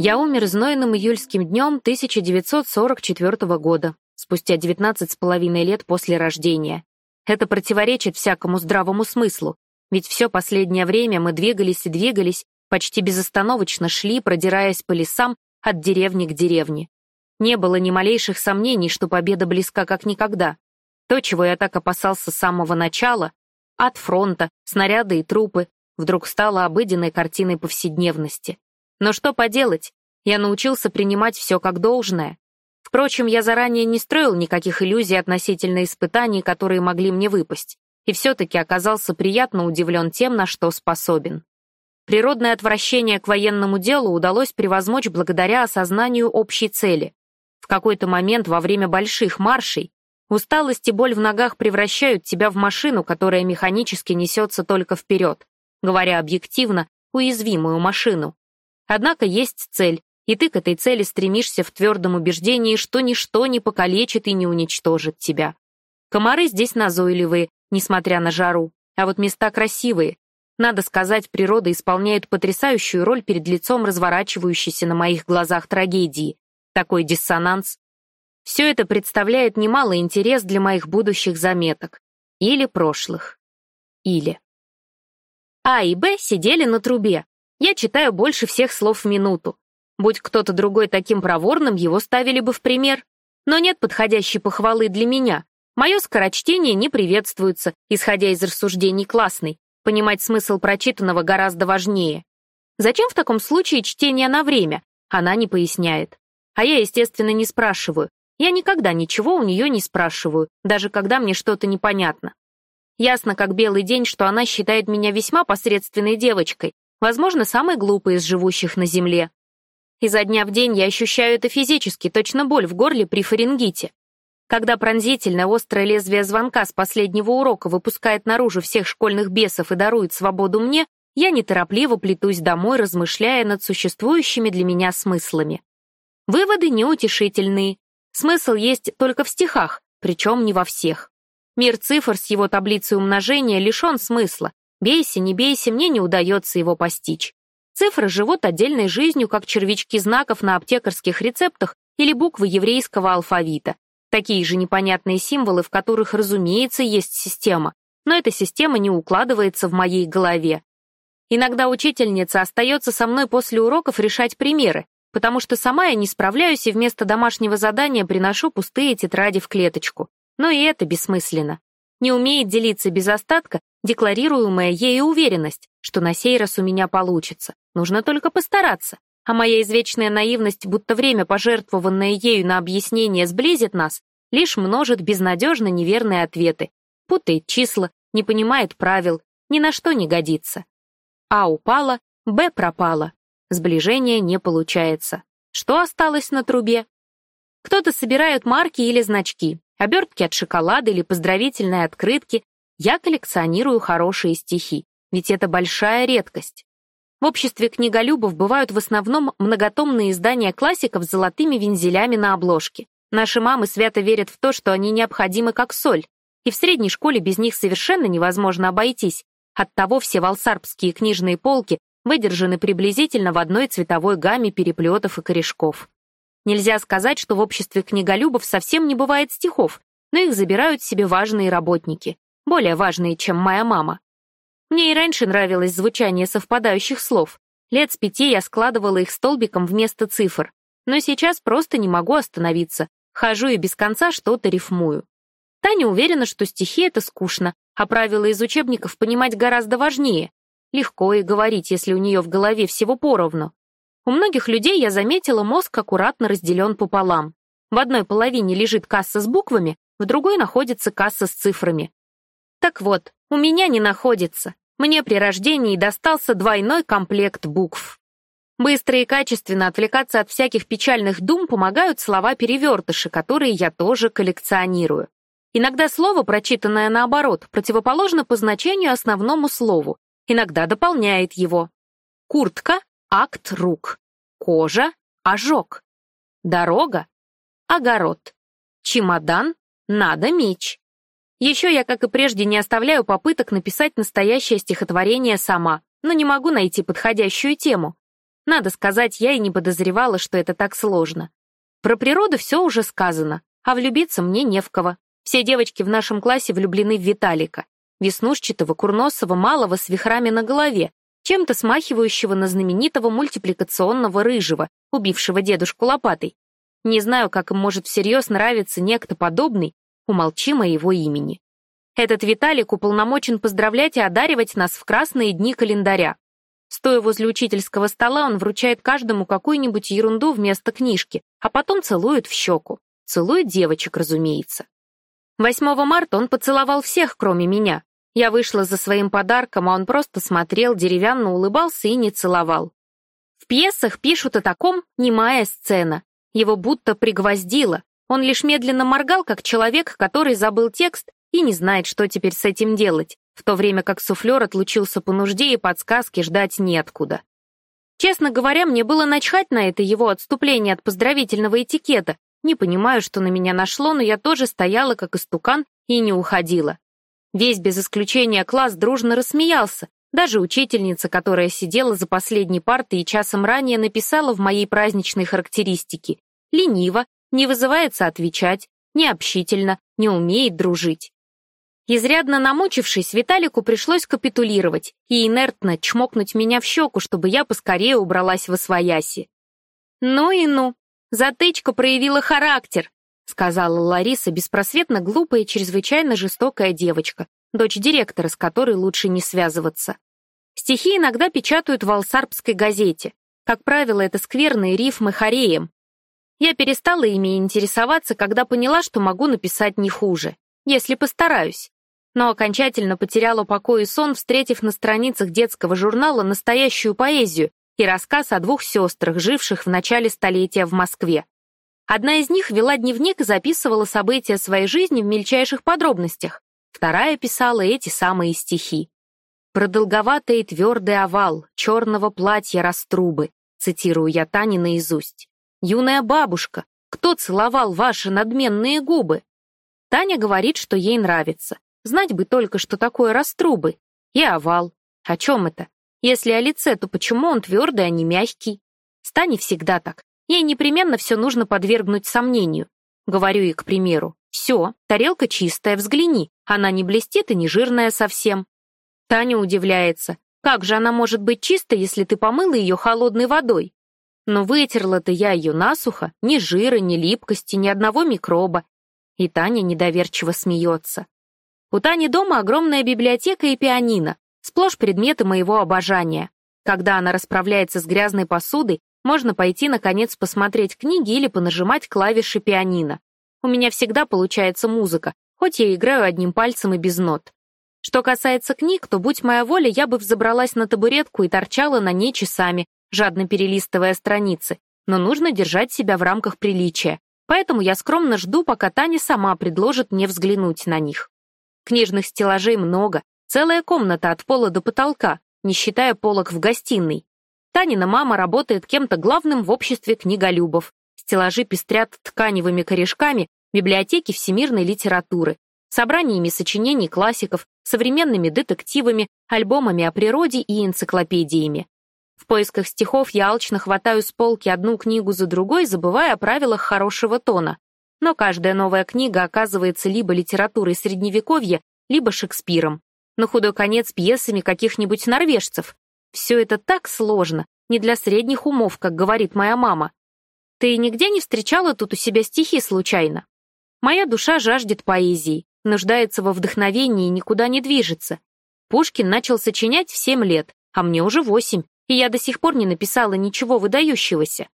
Я умер знойным июльским днем 1944 года, спустя 19 с половиной лет после рождения. Это противоречит всякому здравому смыслу, ведь все последнее время мы двигались и двигались, почти безостановочно шли, продираясь по лесам от деревни к деревне. Не было ни малейших сомнений, что победа близка как никогда. То, чего я так опасался с самого начала, от фронта, снаряды и трупы, вдруг стало обыденной картиной повседневности. Но что поделать, я научился принимать все как должное. Впрочем, я заранее не строил никаких иллюзий относительно испытаний, которые могли мне выпасть, и все-таки оказался приятно удивлен тем, на что способен. Природное отвращение к военному делу удалось превозмочь благодаря осознанию общей цели. В какой-то момент во время больших маршей усталость и боль в ногах превращают тебя в машину, которая механически несется только вперед, говоря объективно, уязвимую машину. Однако есть цель, и ты к этой цели стремишься в твердом убеждении, что ничто не покалечит и не уничтожит тебя. Комары здесь назойливые, несмотря на жару, а вот места красивые, надо сказать, природа исполняет потрясающую роль перед лицом разворачивающейся на моих глазах трагедии. Такой диссонанс. Все это представляет немалый интерес для моих будущих заметок. Или прошлых. Или. А и Б сидели на трубе. Я читаю больше всех слов в минуту. Будь кто-то другой таким проворным, его ставили бы в пример. Но нет подходящей похвалы для меня. Мое скорочтение не приветствуется, исходя из рассуждений классной. Понимать смысл прочитанного гораздо важнее. Зачем в таком случае чтение на время? Она не поясняет. А я, естественно, не спрашиваю. Я никогда ничего у нее не спрашиваю, даже когда мне что-то непонятно. Ясно, как белый день, что она считает меня весьма посредственной девочкой, возможно, самой глупой из живущих на Земле. Изо дня в день я ощущаю это физически, точно боль в горле при фарингите. Когда пронзительное острое лезвие звонка с последнего урока выпускает наружу всех школьных бесов и дарует свободу мне, я неторопливо плетусь домой, размышляя над существующими для меня смыслами. Выводы неутешительные. Смысл есть только в стихах, причем не во всех. Мир цифр с его таблицей умножения лишен смысла. Бейся, не бейся, мне не удается его постичь. Цифры живут отдельной жизнью, как червячки знаков на аптекарских рецептах или буквы еврейского алфавита, Такие же непонятные символы, в которых, разумеется, есть система, но эта система не укладывается в моей голове. Иногда учительница остается со мной после уроков решать примеры, потому что сама я не справляюсь и вместо домашнего задания приношу пустые тетради в клеточку. Но и это бессмысленно. Не умеет делиться без остатка декларируемая ей уверенность, что на сей раз у меня получится. Нужно только постараться а моя извечная наивность, будто время, пожертвованное ею на объяснение, сблизит нас, лишь множит безнадежно неверные ответы, путает числа, не понимает правил, ни на что не годится. А упала, Б пропала. Сближение не получается. Что осталось на трубе? Кто-то собирает марки или значки, обертки от шоколада или поздравительные открытки. Я коллекционирую хорошие стихи, ведь это большая редкость. В обществе книголюбов бывают в основном многотомные издания классиков с золотыми вензелями на обложке. Наши мамы свято верят в то, что они необходимы как соль, и в средней школе без них совершенно невозможно обойтись. Оттого все волсарбские книжные полки выдержаны приблизительно в одной цветовой гамме переплетов и корешков. Нельзя сказать, что в обществе книголюбов совсем не бывает стихов, но их забирают себе важные работники, более важные, чем моя мама. Мне и раньше нравилось звучание совпадающих слов. Лет с пяти я складывала их столбиком вместо цифр. Но сейчас просто не могу остановиться. Хожу и без конца что-то рифмую. Таня уверена, что стихи — это скучно, а правила из учебников понимать гораздо важнее. Легко и говорить, если у нее в голове всего поровну. У многих людей, я заметила, мозг аккуратно разделен пополам. В одной половине лежит касса с буквами, в другой находится касса с цифрами. Так вот, у меня не находится. Мне при рождении достался двойной комплект букв. Быстро и качественно отвлекаться от всяких печальных дум помогают слова-перевертыши, которые я тоже коллекционирую. Иногда слово, прочитанное наоборот, противоположно по значению основному слову, иногда дополняет его. Куртка — акт рук. Кожа — ожог. Дорога — огород. Чемодан — надо меч. Еще я, как и прежде, не оставляю попыток написать настоящее стихотворение сама, но не могу найти подходящую тему. Надо сказать, я и не подозревала, что это так сложно. Про природу все уже сказано, а влюбиться мне не в кого. Все девочки в нашем классе влюблены в Виталика. Веснушчатого, курносого, малого с вихрами на голове, чем-то смахивающего на знаменитого мультипликационного рыжего, убившего дедушку лопатой. Не знаю, как им может всерьез нравиться некто подобный, умолчи моего имени. Этот Виталик уполномочен поздравлять и одаривать нас в красные дни календаря. Стоя возле учительского стола, он вручает каждому какую-нибудь ерунду вместо книжки, а потом целует в щеку. Целует девочек, разумеется. 8 марта он поцеловал всех, кроме меня. Я вышла за своим подарком, а он просто смотрел, деревянно улыбался и не целовал. В пьесах пишут о таком немая сцена. Его будто пригвоздило. Он лишь медленно моргал, как человек, который забыл текст и не знает, что теперь с этим делать, в то время как суфлер отлучился по нужде и подсказки ждать неоткуда. Честно говоря, мне было начхать на это его отступление от поздравительного этикета. Не понимаю, что на меня нашло, но я тоже стояла, как истукан, и не уходила. Весь без исключения класс дружно рассмеялся. Даже учительница, которая сидела за последней партой и часом ранее написала в моей праздничной характеристике «лениво, не вызывается отвечать, необщительно, не умеет дружить». Изрядно намучившись, Виталику пришлось капитулировать и инертно чмокнуть меня в щеку, чтобы я поскорее убралась во свояси. «Ну и ну, затычка проявила характер», сказала Лариса, беспросветно глупая и чрезвычайно жестокая девочка, дочь директора, с которой лучше не связываться. Стихи иногда печатают в Алсарбской газете. Как правило, это скверные рифмы хореем. Я перестала ими интересоваться, когда поняла, что могу написать не хуже, если постараюсь но окончательно потеряла покой и сон, встретив на страницах детского журнала настоящую поэзию и рассказ о двух сестрах, живших в начале столетия в Москве. Одна из них вела дневник и записывала события своей жизни в мельчайших подробностях, вторая писала эти самые стихи. «Продолговатый и твердый овал черного платья раструбы», цитирую я Тане наизусть. «Юная бабушка, кто целовал ваши надменные губы?» Таня говорит, что ей нравится. Знать бы только, что такое раструбы. И овал. О чем это? Если о лице, то почему он твердый, а не мягкий? Стане всегда так. Ей непременно все нужно подвергнуть сомнению. Говорю ей, к примеру, «Все, тарелка чистая, взгляни, она не блестит и не жирная совсем». Таня удивляется, как же она может быть чистой, если ты помыла ее холодной водой? Но вытерла-то я ее насухо, ни жира, ни липкости, ни одного микроба. И Таня недоверчиво смеется. У Тани дома огромная библиотека и пианино, сплошь предметы моего обожания. Когда она расправляется с грязной посудой, можно пойти, наконец, посмотреть книги или понажимать клавиши пианино. У меня всегда получается музыка, хоть я играю одним пальцем и без нот. Что касается книг, то, будь моя воля, я бы взобралась на табуретку и торчала на ней часами, жадно перелистывая страницы, но нужно держать себя в рамках приличия, поэтому я скромно жду, пока Таня сама предложит мне взглянуть на них. Книжных стеллажей много, целая комната от пола до потолка, не считая полок в гостиной. Танина мама работает кем-то главным в обществе книголюбов. Стеллажи пестрят тканевыми корешками библиотеки всемирной литературы, собраниями сочинений классиков, современными детективами, альбомами о природе и энциклопедиями. В поисках стихов я алчно хватаю с полки одну книгу за другой, забывая о правилах хорошего тона но каждая новая книга оказывается либо литературой Средневековья, либо Шекспиром. На худой конец пьесами каких-нибудь норвежцев. Все это так сложно, не для средних умов, как говорит моя мама. Ты нигде не встречала тут у себя стихи случайно? Моя душа жаждет поэзии, нуждается во вдохновении и никуда не движется. Пушкин начал сочинять в семь лет, а мне уже восемь, и я до сих пор не написала ничего выдающегося.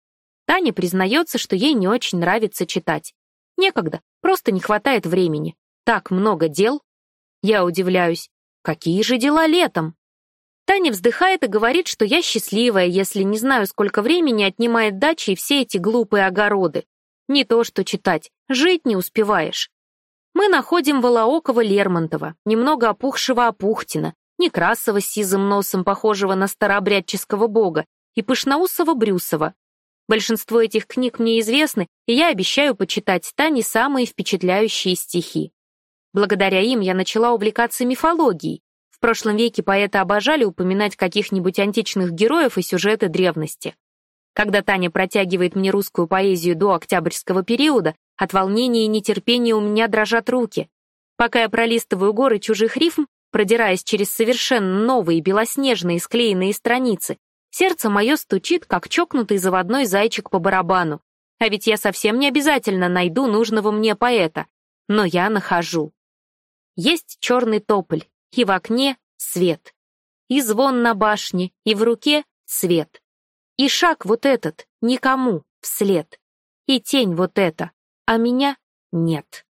Таня признается, что ей не очень нравится читать. Некогда, просто не хватает времени. Так много дел. Я удивляюсь, какие же дела летом? Таня вздыхает и говорит, что я счастливая, если не знаю, сколько времени отнимает дача и все эти глупые огороды. Не то что читать, жить не успеваешь. Мы находим Волоокова-Лермонтова, немного опухшего Опухтина, Некрасова с сизым носом, похожего на старообрядческого бога, и Пышноусова Брюсова, Большинство этих книг мне известны, и я обещаю почитать Тане самые впечатляющие стихи. Благодаря им я начала увлекаться мифологией. В прошлом веке поэты обожали упоминать каких-нибудь античных героев и сюжеты древности. Когда Таня протягивает мне русскую поэзию до октябрьского периода, от волнения и нетерпения у меня дрожат руки. Пока я пролистываю горы чужих рифм, продираясь через совершенно новые белоснежные склеенные страницы, сердце мое стучит, как чокнутый заводной зайчик по барабану. А ведь я совсем не обязательно найду нужного мне поэта. Но я нахожу. Есть черный тополь, и в окне свет. И звон на башне, и в руке свет. И шаг вот этот никому вслед. И тень вот эта, а меня нет.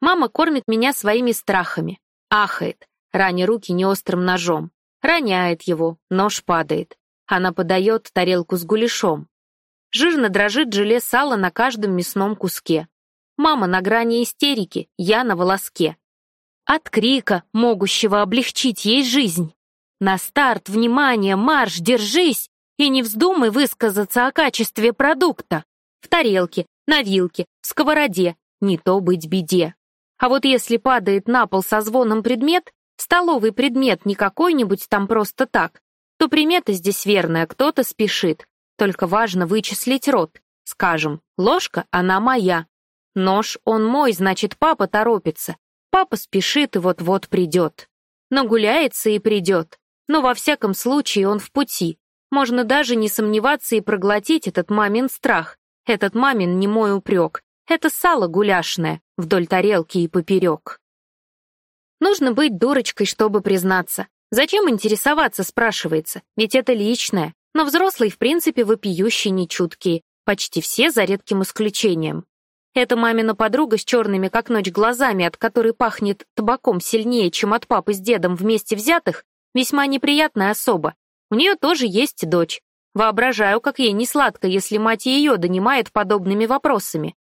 Мама кормит меня своими страхами. Ахает, раня руки неострым ножом. Роняет его, нож падает. Она подает тарелку с гуляшом. Жирно дрожит желе сала на каждом мясном куске. Мама на грани истерики, я на волоске. От крика, могущего облегчить ей жизнь. На старт, внимание, марш, держись! И не вздумай высказаться о качестве продукта. В тарелке, на вилке, в сковороде, не то быть беде. А вот если падает на пол со звоном предмет, столовый предмет не какой-нибудь там просто так, то примета здесь верная, кто-то спешит. Только важно вычислить рот. Скажем, ложка, она моя. Нож, он мой, значит, папа торопится. Папа спешит и вот-вот придет. Нагуляется и придет. Но во всяком случае он в пути. Можно даже не сомневаться и проглотить этот мамин страх. Этот мамин не мой упрек. Это сало гуляшное, вдоль тарелки и поперек. Нужно быть дурочкой, чтобы признаться. Зачем интересоваться, спрашивается, ведь это личное. Но взрослые, в принципе, вопиющие нечуткие, почти все за редким исключением. Эта мамина подруга с черными как ночь глазами, от которой пахнет табаком сильнее, чем от папы с дедом вместе взятых, весьма неприятная особа. У нее тоже есть дочь. Воображаю, как ей не сладко, если мать ее донимает подобными вопросами.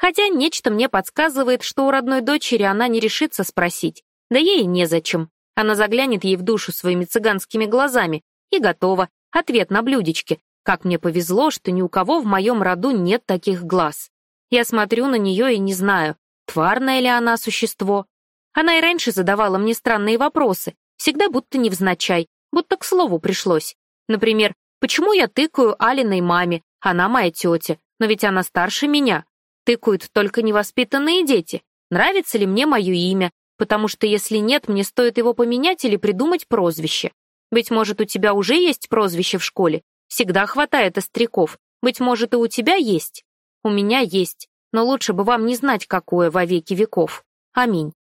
Хотя нечто мне подсказывает, что у родной дочери она не решится спросить. Да ей незачем. Она заглянет ей в душу своими цыганскими глазами. И готово. Ответ на блюдечке. Как мне повезло, что ни у кого в моем роду нет таких глаз. Я смотрю на нее и не знаю, тварное ли она существо. Она и раньше задавала мне странные вопросы, всегда будто невзначай, будто к слову пришлось. Например, почему я тыкаю Алиной маме, она моя тетя, но ведь она старше меня. Тыкают только невоспитанные дети. Нравится ли мне мое имя, потому что если нет, мне стоит его поменять или придумать прозвище. Быть может, у тебя уже есть прозвище в школе? Всегда хватает остряков. Быть может, и у тебя есть? У меня есть, но лучше бы вам не знать, какое во веки веков. Аминь.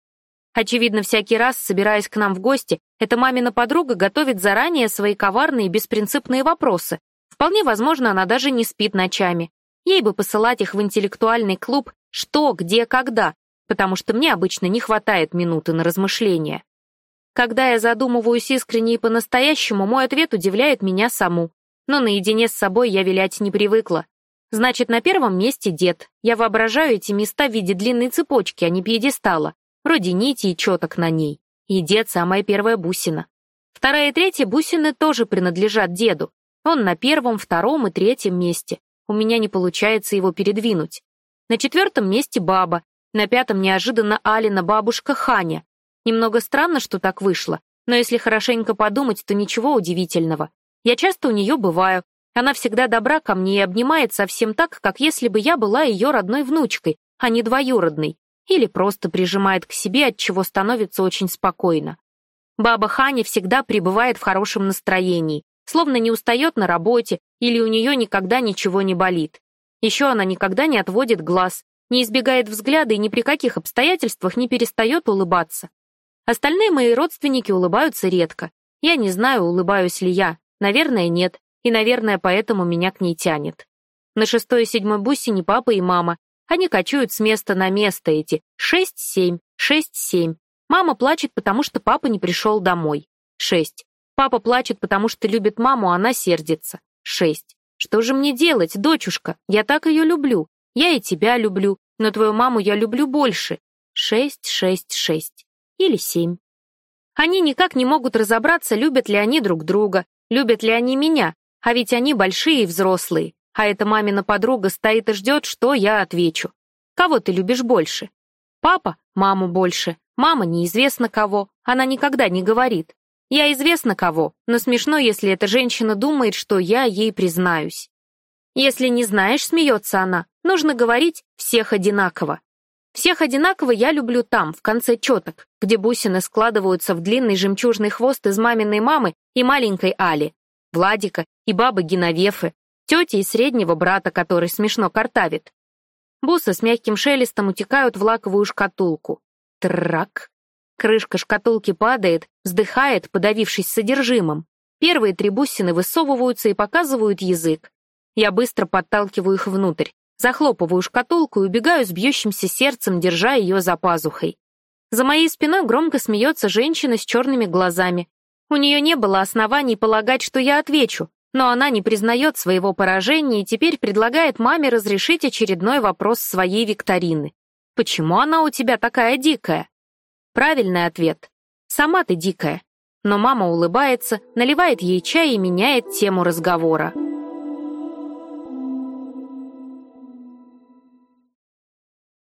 Очевидно, всякий раз, собираясь к нам в гости, эта мамина подруга готовит заранее свои коварные и беспринципные вопросы. Вполне возможно, она даже не спит ночами. Ей бы посылать их в интеллектуальный клуб «Что, где, когда», потому что мне обычно не хватает минуты на размышления. Когда я задумываюсь искренне и по-настоящему, мой ответ удивляет меня саму. Но наедине с собой я вилять не привыкла. Значит, на первом месте дед. Я воображаю эти места в виде длинной цепочки, а не пьедестала. Вроде нити и четок на ней. И дед — самая первая бусина. Вторая и третья бусины тоже принадлежат деду. Он на первом, втором и третьем месте. У меня не получается его передвинуть. На четвертом месте баба. На пятом неожиданно Алина бабушка Ханя. Немного странно, что так вышло, но если хорошенько подумать, то ничего удивительного. Я часто у нее бываю, она всегда добра ко мне и обнимает совсем так, как если бы я была ее родной внучкой, а не двоюродной, или просто прижимает к себе, от чего становится очень спокойно. Баба Ханя всегда пребывает в хорошем настроении, словно не устает на работе или у нее никогда ничего не болит. Еще она никогда не отводит глаз, не избегает взгляда и ни при каких обстоятельствах не перестает улыбаться. Остальные мои родственники улыбаются редко. Я не знаю, улыбаюсь ли я. Наверное, нет и, наверное, поэтому меня к ней тянет. На шестой и седьмой бусине папа и мама. Они кочуют с места на место эти. Шесть-семь, шесть-семь. Мама плачет, потому что папа не пришел домой. Шесть. Папа плачет, потому что любит маму, а она сердится. Шесть. Что же мне делать, дочушка? Я так ее люблю. Я и тебя люблю, но твою маму я люблю больше. Шесть, шесть, шесть. Или семь. Они никак не могут разобраться, любят ли они друг друга, любят ли они меня, а ведь они большие и взрослые, а эта мамина подруга стоит и ждет, что я отвечу. Кого ты любишь больше? Папа — маму больше, мама неизвестно кого, она никогда не говорит. Я известно кого, но смешно, если эта женщина думает, что я ей признаюсь. Если не знаешь, смеется она, нужно говорить «всех одинаково». Всех одинаково я люблю там, в конце четок, где бусины складываются в длинный жемчужный хвост из маминой мамы и маленькой Али, Владика и бабы Геновефы, тети и среднего брата, который смешно картавит. Бусы с мягким шелестом утекают в лаковую шкатулку. Трак. Крышка шкатулки падает, вздыхает, подавившись содержимым. Первые три бусины высовываются и показывают язык. Я быстро подталкиваю их внутрь, захлопываю шкатулку и убегаю с бьющимся сердцем, держа ее за пазухой. За моей спиной громко смеется женщина с черными глазами. У нее не было оснований полагать, что я отвечу, но она не признает своего поражения и теперь предлагает маме разрешить очередной вопрос своей викторины. «Почему она у тебя такая дикая?» Правильный ответ. «Сама ты дикая». Но мама улыбается, наливает ей чай и меняет тему разговора.